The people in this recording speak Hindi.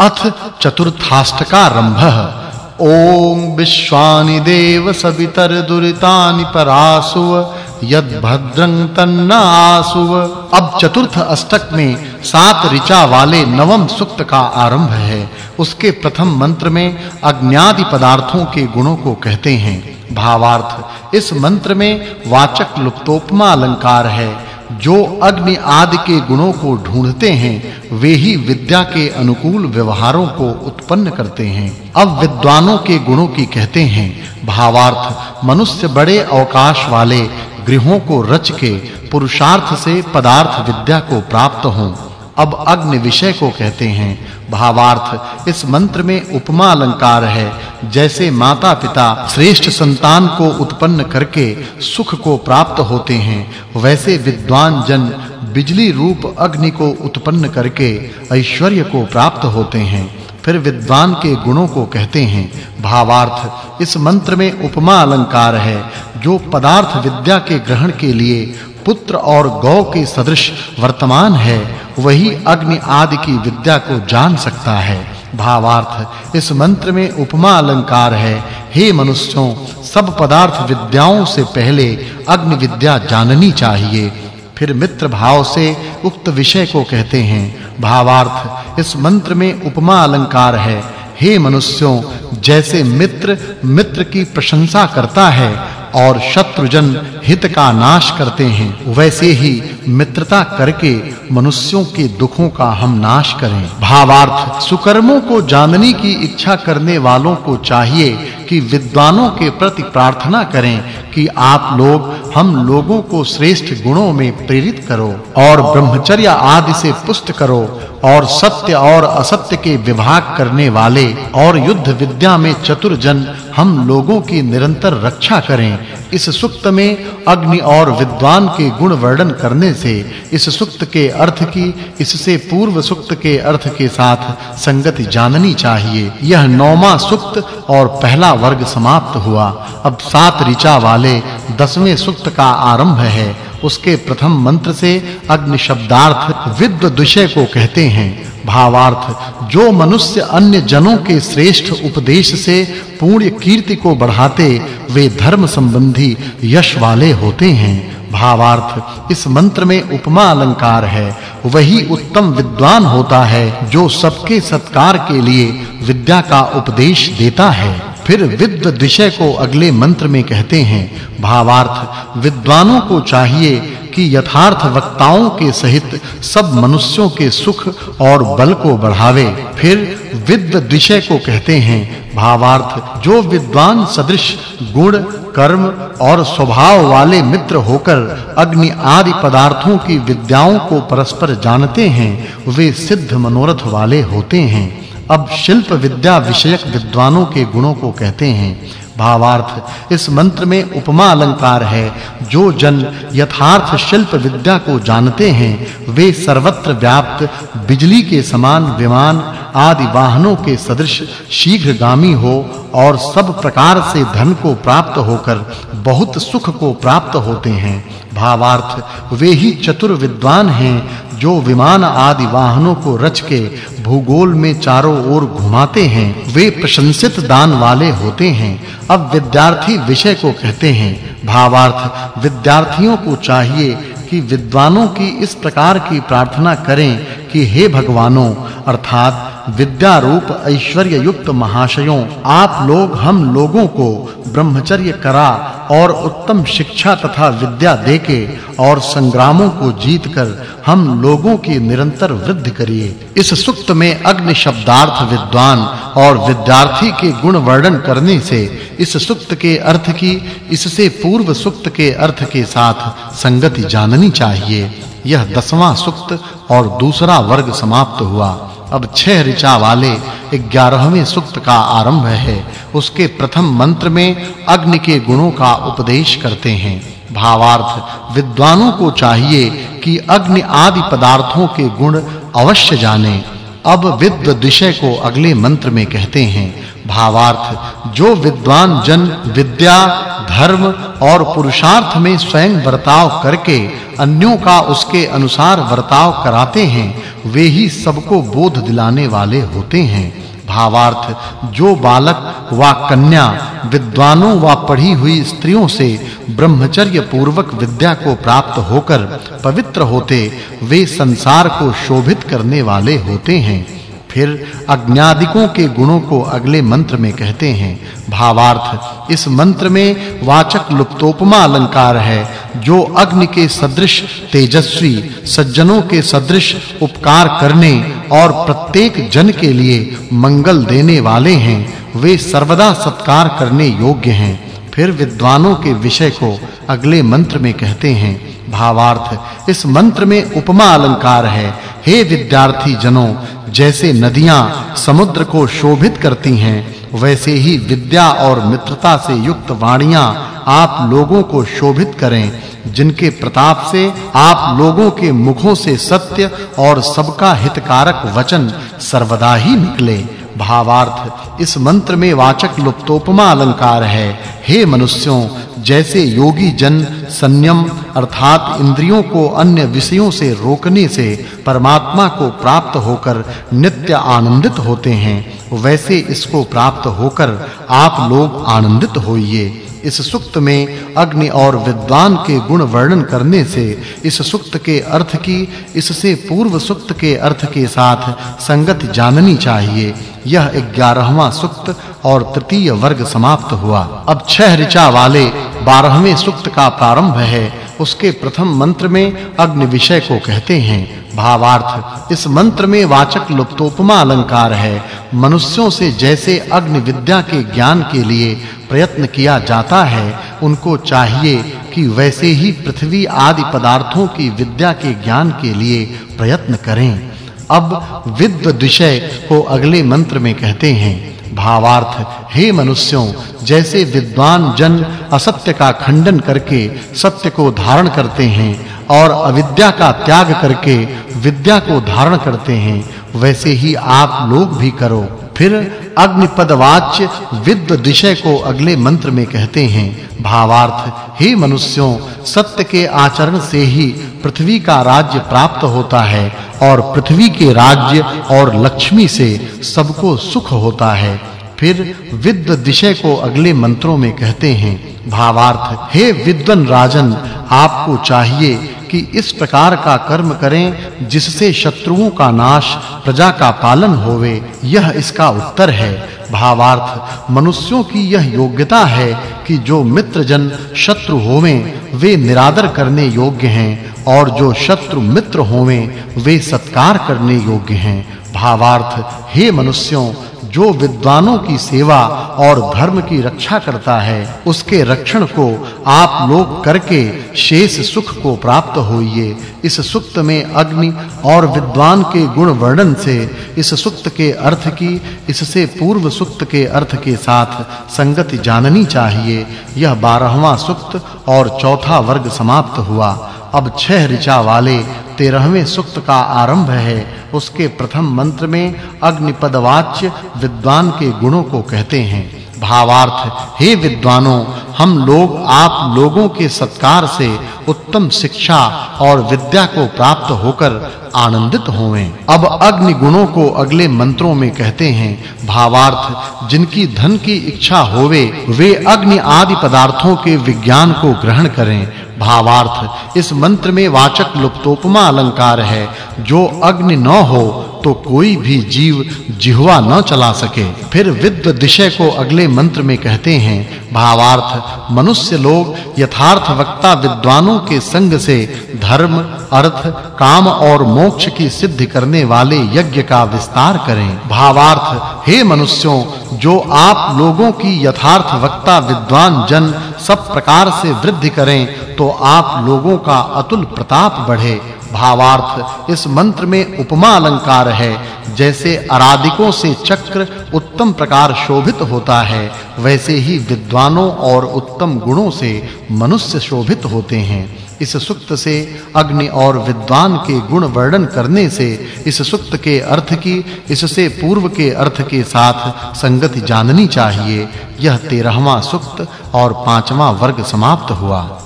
अथ चतुर्थाष्टकारंभः। ओम विश्वानि देव सवितर दुरितानि परासुव यद्भद्रं तन्न आसुव। अब चतुर्थ अष्टक में सात ऋचा वाले नवम सुक्त का आरंभ है। उसके प्रथम मंत्र में अज्ञादि पदार्थों के गुणों को कहते हैं। भावार्थ, इस मंत्र में वाचक् लुप्तोपमा अलंकार है। जो अग्नि आदि के गुणों को ढूंढते हैं, वे ही विद्या के अनुकूल व्यवहारों को उत्पन्न करते हैं। अब विद्वानों के गुणों की कहते हैं, भावार्थ, मनुष्य बड़े अवकाश वाले गृहों को रच के पुरुषार्थ से पदार्थ विद्या को प्राप्त हों। अब अग्नि विषय को कहते हैं, भावार्थ, इस मंत्र में उपमा अलंकार है जैसे माता-पिता श्रेष्ठ संतान को उत्पन्न करके सुख को प्राप्त होते हैं, वैसे विद्वान जन बिजली रूप अग्नि को उत्पन्न करके ऐश्वर्य को प्राप्त होते हैं। फिर विद्वान के गुणों को कहते हैं, भावार्थ, इस मंत्र में उपमा अलंकार है, जो पदार्थ विद्या के ग्रहण के लिए पुत्र और गौ के सदृश वर्तमान है, वही अग्नि आदि की विद्या को जान सकता है। भावार्थ। इस मंत्र में उपमा अलंकार है। हे मनुष्यों, सब पदार्थ विद्याओं से पहले अग्नि विद्या जाननी चाहिए। फिर मित्र भाव से उक्त विषय को कहते हैं। भावार्थ, इस मंत्र में उपमा अलंकार है। हे मनुष्यों, जैसे मित्र मित्र की प्रशंसा करता है और शत्रुजन हित का नाश करते हैं, वैसे ही मित्रता करके मनुष्यों के दुखों का हम नाश करें। भावार्थ, सुकर्मों को जानने की इच्छा करने वालों को चाहिए कि विद्वानों के प्रति प्रार्थना करें कि आप लोग हम लोगों को श्रेष्ठ गुणों में प्रेरित करो और ब्रह्मचर्य आदि से पुष्ट करो और सत्य और असत्य के विभाग करने वाले और युद्ध विद्या में चतुर जन हम लोगों की निरंतर रक्षा करें। इस सुक्त में अग्नि और विद्वान के गुण वर्णन करने से, इस सुक्त के अर्थ की, इससे पूर्व सुक्त के अर्थ के साथ संगति जाननी चाहिए। यह नौवां सुक्त और पहला वर्ग समाप्त हुआ। अब सात ऋचा वाले दसवें सुक्त का आरंभ है। उसके प्रथम मंत्र से अग्नि शब्दार्थ विद्व विषय को कहते हैं। भावार्थ, जो मनुष्य अन्य जनों के श्रेष्ठ उपदेश से पूर्ण कीर्ति को बढ़ाते, वे धर्म संबंधी यश वाले होते हैं। भावार्थ, इस मंत्र में उपमा अलंकार है। वही उत्तम विद्वान होता है, जो सबके सत्कार के लिए विद्या का उपदेश देता है। फिर विद्व विषय को अगले मंत्र में कहते हैं, भावार्थ, विद्वानों को चाहिए कि यथार्थ वक्ताओं के सहित सब मनुष्यों के सुख और बल को बढ़ावे। फिर विद्व विषय को कहते हैं, भावार्थ, जो विद्वान सदृश, गुण, कर्म और स्वभाव वाले मित्र होकर अग्नि आदि पदार्थों की विद्याओं को परस्पर जानते हैं, वे सिद्ध मनोरथ वाले होते हैं। अब शिल्प विद्या विषयक विद्वानों के गुणों को कहते हैं भावार्थ। इस मंत्र में उपमा अलंकार है। जो जन यथार्थ शिल्प विद्या को जानते हैं, वे सर्वत्र व्याप्त बिजली के समान विमान आदि वाहनों के सदृश शीघ्रगामी हो और सब प्रकार से धन को प्राप्त होकर बहुत सुख को प्राप्त होते हैं। भावार्थ, वे ही चतुर विद्वान हैं जो विमान आदि वाहनों को रच के भूगोल में चारों ओर घुमाते हैं, वे प्रशंसित दान वाले होते हैं। अब विद्यार्थी विषय को कहते हैं, भावार्थ, विद्यार्थियों को चाहिए कि विद्वानों की इस प्रकार की प्रार्थना करें कि हे भगवानों, अर्थात विद्या रूप ऐश्वर्य युक्त महाशयों, आप लोग हम लोगों को ब्रह्मचर्य करा और उत्तम शिक्षा तथा विद्या देके और संग्रामों को जीतकर हम लोगों की निरंतर वृद्धि करिए। इस सुक्त में अग्नि शब्दार्थ विद्वान और विद्यार्थी के गुण वर्णन करने से इस सुक्त के अर्थ की, इससे पूर्व सुक्त के अर्थ के साथ संगति जाननी चाहिए। यह दसवां सुक्त और दूसरा वर्ग समाप्त हुआ। अब छह ऋचा वाले 11वें सुक्त का आरंभ है। उसके प्रथम मंत्र में अग्नि के गुणों का उपदेश करते हैं। भावार्थ, विद्वानों को चाहिए कि अग्नि आदि पदार्थों के गुण अवश्य जानें। अब विद्व विषय को अगले मंत्र में कहते हैं, भावार्थ, जो विद्वान जन विद्या, धर्म और पुरुषार्थ में स्वयं बर्ताव करके अन्यों का उसके अनुसार बर्ताव कराते हैं, वे ही सबको बोध दिलाने वाले होते हैं। भावार्थ, जो बालक व कन्या, विद्वानों व पढ़ी हुई स्त्रियों से ब्रह्मचर्य पूर्वक विद्या को प्राप्त होकर पवित्र होते, वे संसार को शोभित करने वाले होते हैं। फिर अज्ञादिकों के गुणों को अगले मंत्र में कहते हैं, भावार्थ, इस मंत्र में वाचक् लुप्तोपमा अलंकार है जो अग्नि के सदृश, तेजस्वी, सज्जनों के सदृश उपकार करने और प्रत्येक जन के लिए मंगल देने वाले हैं, वे सर्वदा सत्कार करने योग्य हैं। फिर विद्वानों के विषय को अगले मंत्र में कहते हैं। भावार्थ, इस मंत्र में उपमा अलंकार है। हे विद्यार्थी जनों, जैसे नदियाँ समुद्र को शोभित करती हैं वैसे ही विद्या और मित्रता से युक्त वाणियाँ आप लोगों को शोभित करें, जिनके प्रताप से आप लोगों के मुखों से सत्य और सबका हितकारक वचन सर्वदा ही निकले। भावार्थ, इस मंत्र में वाचक् लुप्तोपमा अलंकार है। हे मनुष्यों जैसे योगी जन संयम अर्थात इंद्रियों को अन्य विषयों से रोकने से परमात्मा को प्राप्त होकर नित्य आनंदित होते हैं, वैसे इसको प्राप्त होकर आप लोग आनंदित होइए। इस सुक्त में अग्नि और विद्वान के गुण वर्णन करने से इस सुक्त के अर्थ की, इससे पूर्व सुक्त के अर्थ के साथ संगति जाननी चाहिए। यह 11वां सुक्त और तृतीय वर्ग समाप्त हुआ। अब छह ऋचा वाले 12वें सूक्त का प्रारंभ है। उसके प्रथम मंत्र में अग्नि विषय को कहते हैं। भावार्थ, इस मंत्र में वाचक् लुप्तोपमा अलंकार है। मनुष्यों से जैसे अग्नि विद्या के ज्ञान के लिए प्रयत्न किया जाता है, उनको चाहिए कि वैसे ही पृथ्वी आदि पदार्थों की विद्या के ज्ञान के लिए प्रयत्न करें। अब विद्व विषय को अगले मंत्र में कहते हैं। भावार्थ हे मनुष्यों, जैसे विद्वान जन असत्य का खंडन करके सत्य को धारण करते हैं और अविद्या का त्याग करके विद्या को धारण करते हैं, वैसे ही आप लोग भी करो। फिर अग्निपद वाच्य विद्व विषय को अगले मंत्र में कहते हैं, भावार्थ हे मनुष्यों, सत्य के आचरण से ही पृथ्वी का राज्य प्राप्त होता है और पृथ्वी के राज्य और लक्ष्मी से सबको सुख होता है। फिर विद्ध दिशे को अगले मंत्रों में कहते हैं, भावार्थ, हे विद्वन राजन, आपको चाहिए कि इस प्रकार का कर्म करें जिससे शत्रुओं का नाश, प्रजा का पालन होवे। यह इसका उत्तर है। भावार्थ, मनुष्यों की यह योग्यता है कि जो मित्र जन शत्रु होवें, वे निरादर करने योग्य हैं, और जो शत्रु मित्र होवें, वे सत्कार करने योग्य हैं। भावार्थ, हे मनुष्यों जो विद्वानों की सेवा और धर्म की रक्षा करता है, उसके रक्षण को आप लोग करके शेष सुख को प्राप्त होइए। इस सुक्त में अग्नि और विद्वान के गुण वर्णन से, इस सुक्त के अर्थ की, इससे पूर्व सुक्त के अर्थ के साथ संगति जाननी चाहिए। यह 12वां सुक्त और चौथा वर्ग समाप्त हुआ। अब छह ऋचा वाले 13वें सूक्त का आरंभ है। उसके प्रथम मंत्र में अग्निपदवाच्य विद्वान के गुणों को कहते हैं। भावार्थ, हे विद्वानों, हम लोग आप लोगों के सत्कार से उत्तम शिक्षा और विद्या को प्राप्त होकर आनंदित होवें। अब अग्नि गुणों को अगले मंत्रों में कहते हैं, भावार्थ, जिनकी धन की इच्छा होवे, वे अग्नि आदि पदार्थों के विज्ञान को ग्रहण करें। भावार्थ, इस मंत्र में वाचक् लुप्तोपमा अलंकार है, जो अग्नि न हो तो कोई भी जीव जिह्वा न चला सके। फिर विद्व विषय को अगले मंत्र में कहते हैं, भावार्थ, मनुष्य लोग यथार्थ वक्ता विद्वानों के संग से धर्म, अर्थ, काम और मोक्ष की सिद्धि करने वाले यज्ञ का विस्तार करें। भावार्थ, हे मनुष्यों, जो आप लोगों की यथार्थ वक्ता विद्वान जन सब प्रकार से वृद्धि करें तो आप लोगों का अतुल प्रताप बढ़े। भावार्थ, इस मंत्र में उपमा अलंकार है। जैसे अरादिकों से चक्र उत्तम प्रकार शोभित होता है, वैसे ही विद्वानों और उत्तम गुणों से मनुष्य शोभित होते हैं। इस सुक्त से अग्नि और विद्वान के गुण वर्णन करने से, इस सुक्त के अर्थ की, इससे पूर्व के अर्थ के साथ संगति जाननी चाहिए। यह 13वां सुक्त और पांचवां वर्ग समाप्त हुआ।